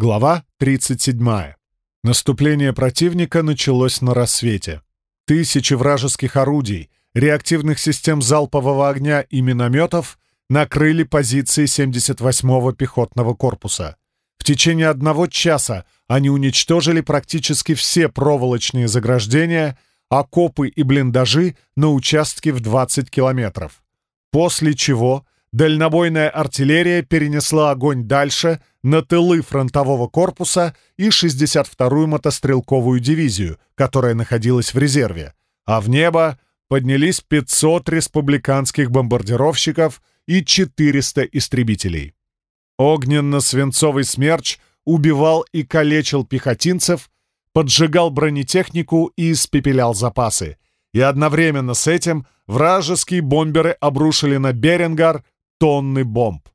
Глава 37. Наступление противника началось на рассвете. Тысячи вражеских орудий, реактивных систем залпового огня и минометов накрыли позиции 78-го пехотного корпуса. В течение одного часа они уничтожили практически все проволочные заграждения, окопы и блиндажи на участке в 20 километров. После чего дальнобойная артиллерия перенесла огонь дальше, на тылы фронтового корпуса и 62-ю мотострелковую дивизию, которая находилась в резерве, а в небо поднялись 500 республиканских бомбардировщиков и 400 истребителей. Огненно-свинцовый смерч убивал и калечил пехотинцев, поджигал бронетехнику и испепелял запасы. И одновременно с этим вражеские бомберы обрушили на Берингар тонны бомб.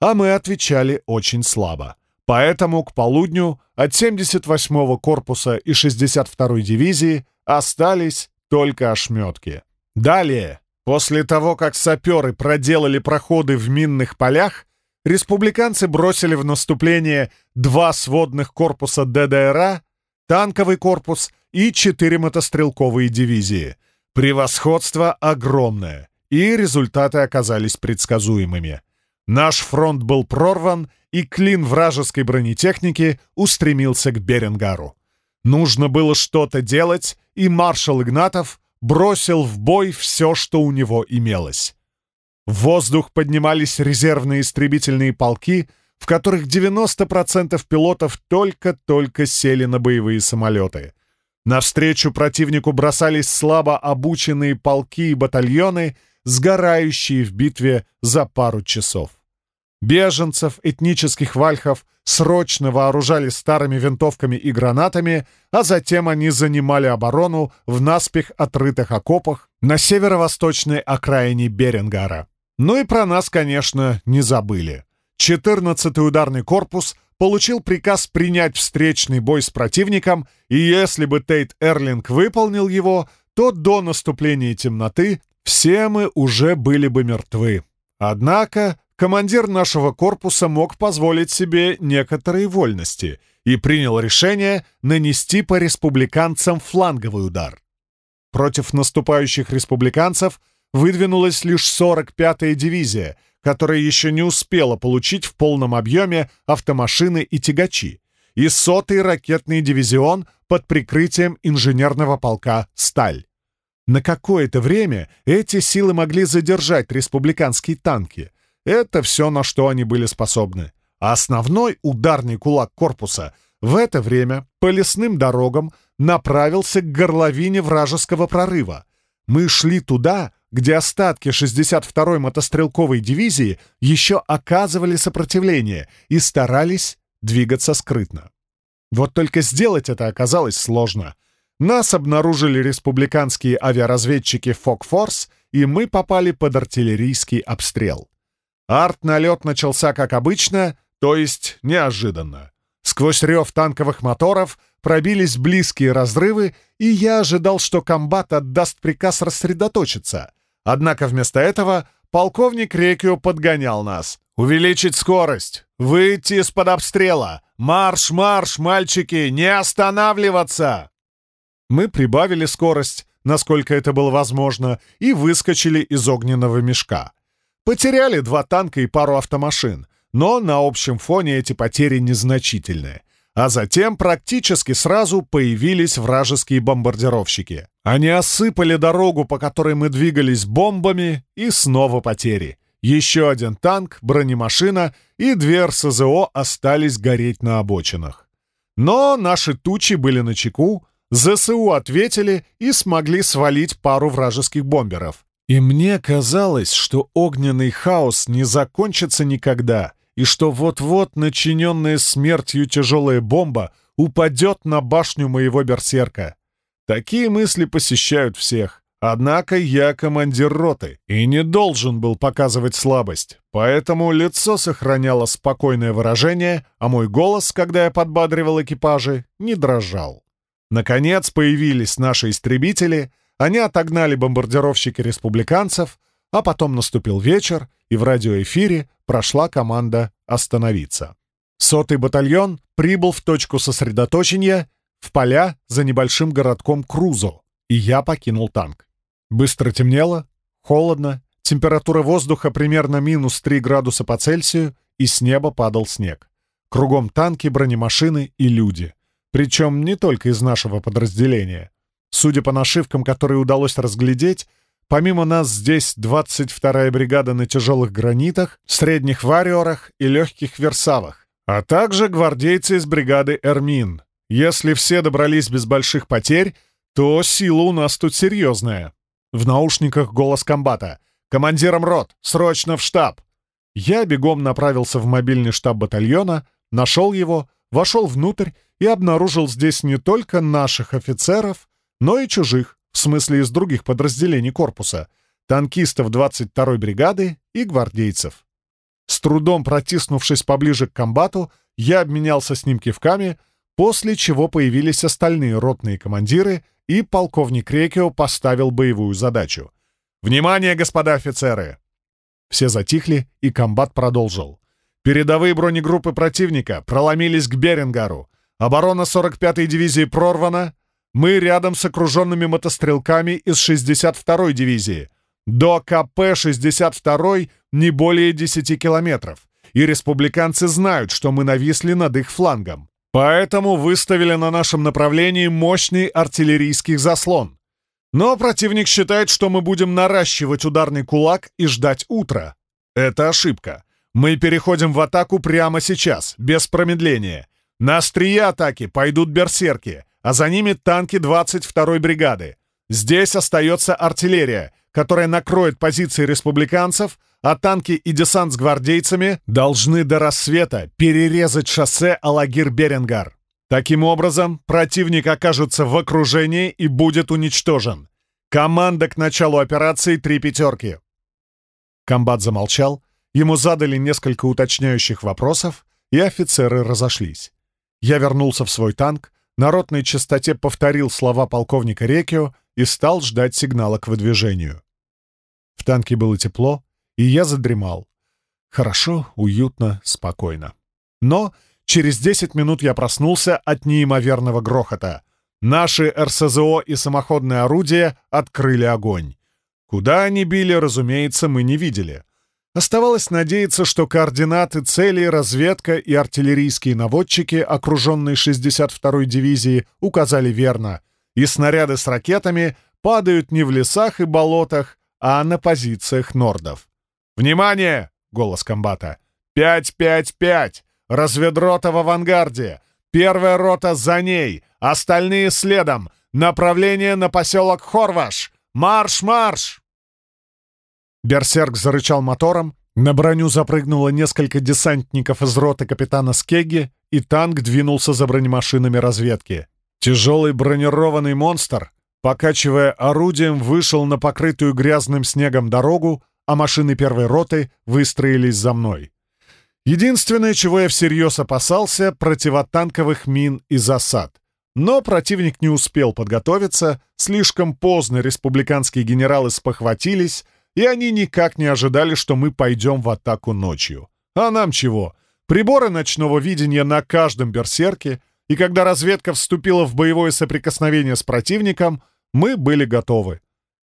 А мы отвечали очень слабо. Поэтому к полудню от 78-го корпуса и 62-й дивизии остались только ошметки. Далее, после того, как саперы проделали проходы в минных полях, республиканцы бросили в наступление два сводных корпуса ДДРА, танковый корпус и четыре мотострелковые дивизии. Превосходство огромное, и результаты оказались предсказуемыми. Наш фронт был прорван, и клин вражеской бронетехники устремился к Беренгару. Нужно было что-то делать, и маршал Игнатов бросил в бой все, что у него имелось. В воздух поднимались резервные истребительные полки, в которых 90% пилотов только-только сели на боевые самолеты. Навстречу противнику бросались слабо обученные полки и батальоны, сгорающие в битве за пару часов. Беженцев, этнических вальхов срочно вооружали старыми винтовками и гранатами, а затем они занимали оборону в наспех отрытых окопах на северо-восточной окраине Беренгара. Ну и про нас, конечно, не забыли. 14-й ударный корпус получил приказ принять встречный бой с противником, и если бы Тейт Эрлинг выполнил его, то до наступления темноты все мы уже были бы мертвы. Однако командир нашего корпуса мог позволить себе некоторые вольности и принял решение нанести по республиканцам фланговый удар. Против наступающих республиканцев – выдвинулась лишь 45-я дивизия, которая еще не успела получить в полном объеме автомашины и тягачи, и 100-й ракетный дивизион под прикрытием инженерного полка «Сталь». На какое-то время эти силы могли задержать республиканские танки. Это все, на что они были способны. А основной ударный кулак корпуса в это время по лесным дорогам направился к горловине вражеского прорыва. Мы шли туда, где остатки 62-й мотострелковой дивизии еще оказывали сопротивление и старались двигаться скрытно. Вот только сделать это оказалось сложно. Нас обнаружили республиканские авиаразведчики «Фокфорс», и мы попали под артиллерийский обстрел. Арт-налет начался как обычно, то есть неожиданно. Сквозь рев танковых моторов пробились близкие разрывы, и я ожидал, что комбат отдаст приказ рассредоточиться. Однако вместо этого полковник Рекио подгонял нас. «Увеличить скорость! Выйти из-под обстрела! Марш, марш, мальчики! Не останавливаться!» Мы прибавили скорость, насколько это было возможно, и выскочили из огненного мешка. Потеряли два танка и пару автомашин, но на общем фоне эти потери незначительные. А затем практически сразу появились вражеские бомбардировщики. Они осыпали дорогу, по которой мы двигались бомбами, и снова потери. Еще один танк, бронемашина и две РСЗО остались гореть на обочинах. Но наши тучи были на чеку, ЗСУ ответили и смогли свалить пару вражеских бомберов. И мне казалось, что огненный хаос не закончится никогда — и что вот-вот начиненная смертью тяжелая бомба упадет на башню моего берсерка. Такие мысли посещают всех. Однако я командир роты и не должен был показывать слабость, поэтому лицо сохраняло спокойное выражение, а мой голос, когда я подбадривал экипажи, не дрожал. Наконец появились наши истребители, они отогнали бомбардировщики республиканцев, а потом наступил вечер, и в радиоэфире прошла команда «Остановиться». Сотый батальон прибыл в точку сосредоточения в поля за небольшим городком Крузо, и я покинул танк. Быстро темнело, холодно, температура воздуха примерно минус 3 градуса по Цельсию, и с неба падал снег. Кругом танки, бронемашины и люди. Причем не только из нашего подразделения. Судя по нашивкам, которые удалось разглядеть, помимо нас здесь 22-я бригада на тяжелых гранитах, средних вариорах и легких версавах, а также гвардейцы из бригады «Эрмин». Если все добрались без больших потерь, то сила у нас тут серьезная. В наушниках голос комбата. «Командиром рот! Срочно в штаб!» Я бегом направился в мобильный штаб батальона, нашел его, вошел внутрь и обнаружил здесь не только наших офицеров, но и чужих, в смысле из других подразделений корпуса, танкистов 22-й бригады и гвардейцев. С трудом протиснувшись поближе к комбату, я обменялся с ним кивками, после чего появились остальные ротные командиры, и полковник Рекио поставил боевую задачу. «Внимание, господа офицеры! Все затихли, и комбат продолжил. Передовые бронегруппы противника проломились к Берингару. Оборона 45-й дивизии прорвана. Мы рядом с окруженными мотострелками из 62-й дивизии. До КП 62-й не более 10 километров. И республиканцы знают, что мы нависли над их флангом. Поэтому выставили на нашем направлении мощный артиллерийский заслон. Но противник считает, что мы будем наращивать ударный кулак и ждать утра. Это ошибка. Мы переходим в атаку прямо сейчас, без промедления. На острие атаки пойдут берсерки, а за ними танки 22-й бригады. Здесь остается артиллерия, которая накроет позиции республиканцев, а танки и десант с гвардейцами должны до рассвета перерезать шоссе Алагир-Беренгар. Таким образом, противник окажется в окружении и будет уничтожен. Команда к началу операции «Три пятерки». Комбат замолчал, ему задали несколько уточняющих вопросов, и офицеры разошлись. Я вернулся в свой танк, на ротной частоте повторил слова полковника Рекио и стал ждать сигнала к выдвижению. В танке было тепло, и я задремал. Хорошо, уютно, спокойно. Но Через 10 минут я проснулся от неимоверного грохота. Наши РСЗО и самоходные орудия открыли огонь. Куда они били, разумеется, мы не видели. Оставалось надеяться, что координаты целей разведка и артиллерийские наводчики, окруженные 62-й дивизии, указали верно, и снаряды с ракетами падают не в лесах и болотах, а на позициях нордов. «Внимание!» — голос комбата. «Пять, пять, пять! Разведрота в авангарде. Первая рота за ней. Остальные следом. Направление на поселок Хорваш. Марш, марш!» Берсерк зарычал мотором. На броню запрыгнуло несколько десантников из роты капитана Скегги, и танк двинулся за бронемашинами разведки. Тяжелый бронированный монстр, покачивая орудием, вышел на покрытую грязным снегом дорогу, а машины первой роты выстроились за мной. Единственное, чего я всерьез опасался — противотанковых мин и засад. Но противник не успел подготовиться, слишком поздно республиканские генералы спохватились, и они никак не ожидали, что мы пойдем в атаку ночью. А нам чего? Приборы ночного видения на каждом берсерке, и когда разведка вступила в боевое соприкосновение с противником, мы были готовы.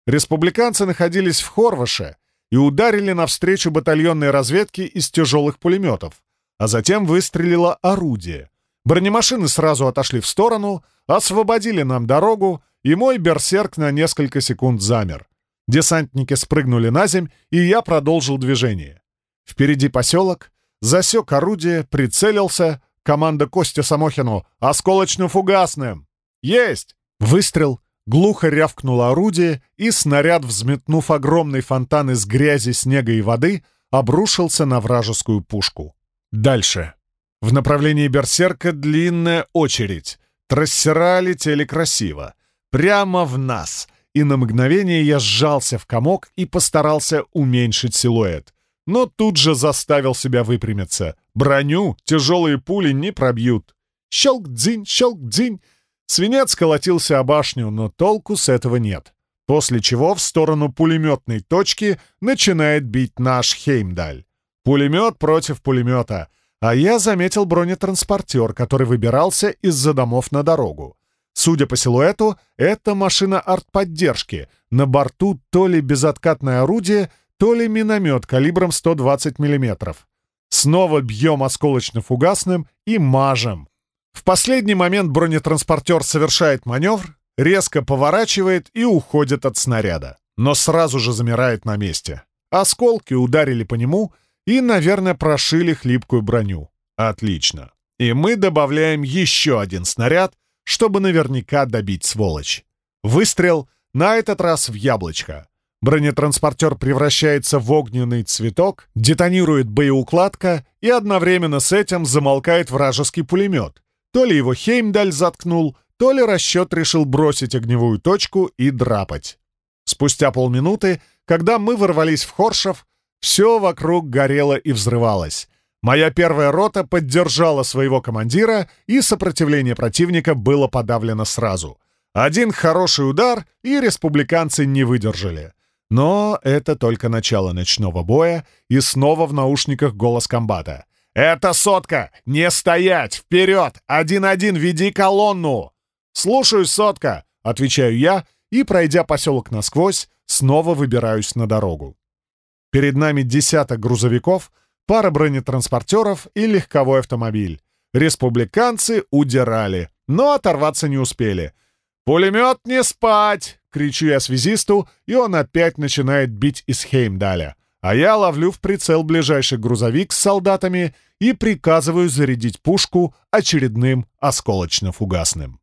Республиканцы находились в Хорваше, и ударили навстречу батальонной разведке из тяжелых пулеметов, а затем выстрелило орудие. Бронемашины сразу отошли в сторону, освободили нам дорогу, и мой берсерк на несколько секунд замер. Десантники спрыгнули на земь, и я продолжил движение. Впереди поселок, засек орудие, прицелился, команда Костя Самохину «Осколочно-фугасным!» «Есть!» Выстрел, Глухо рявкнуло орудие, и снаряд, взметнув огромный фонтан из грязи, снега и воды, обрушился на вражескую пушку. Дальше. В направлении берсерка длинная очередь. Трассера летели красиво. Прямо в нас. И на мгновение я сжался в комок и постарался уменьшить силуэт. Но тут же заставил себя выпрямиться. Броню тяжелые пули не пробьют. Щелк-дзинь, щелк-дзинь. Свинец колотился о башню, но толку с этого нет. После чего в сторону пулеметной точки начинает бить наш Хеймдаль. Пулемет против пулемета. а я заметил бронетранспортер, который выбирался из-за домов на дорогу. Судя по силуэту, это машина артподдержки. На борту то ли безоткатное орудие, то ли миномет калибром 120 мм. Снова бьем осколочно-фугасным и мажем. В последний момент бронетранспортер совершает маневр, резко поворачивает и уходит от снаряда, но сразу же замирает на месте. Осколки ударили по нему и, наверное, прошили хлипкую броню. Отлично. И мы добавляем еще один снаряд, чтобы наверняка добить сволочь. Выстрел, на этот раз в яблочко. Бронетранспортер превращается в огненный цветок, детонирует боеукладка, и одновременно с этим замолкает вражеский пулемет. То ли его Хеймдаль заткнул, то ли расчет решил бросить огневую точку и драпать. Спустя полминуты, когда мы ворвались в Хоршев, все вокруг горело и взрывалось. Моя первая рота поддержала своего командира, и сопротивление противника было подавлено сразу. Один хороший удар, и республиканцы не выдержали. Но это только начало ночного боя, и снова в наушниках голос комбата. «Это сотка! Не стоять! Вперед! Один-один, веди колонну!» «Слушаюсь, сотка!» — отвечаю я, и, пройдя поселок насквозь, снова выбираюсь на дорогу. Перед нами десяток грузовиков, пара бронетранспортеров и легковой автомобиль. Республиканцы удирали, но оторваться не успели. «Пулемет не спать!» — кричу я связисту, и он опять начинает бить из Хеймдаля. А я ловлю в прицел ближайший грузовик с солдатами и приказываю зарядить пушку очередным осколочно-фугасным.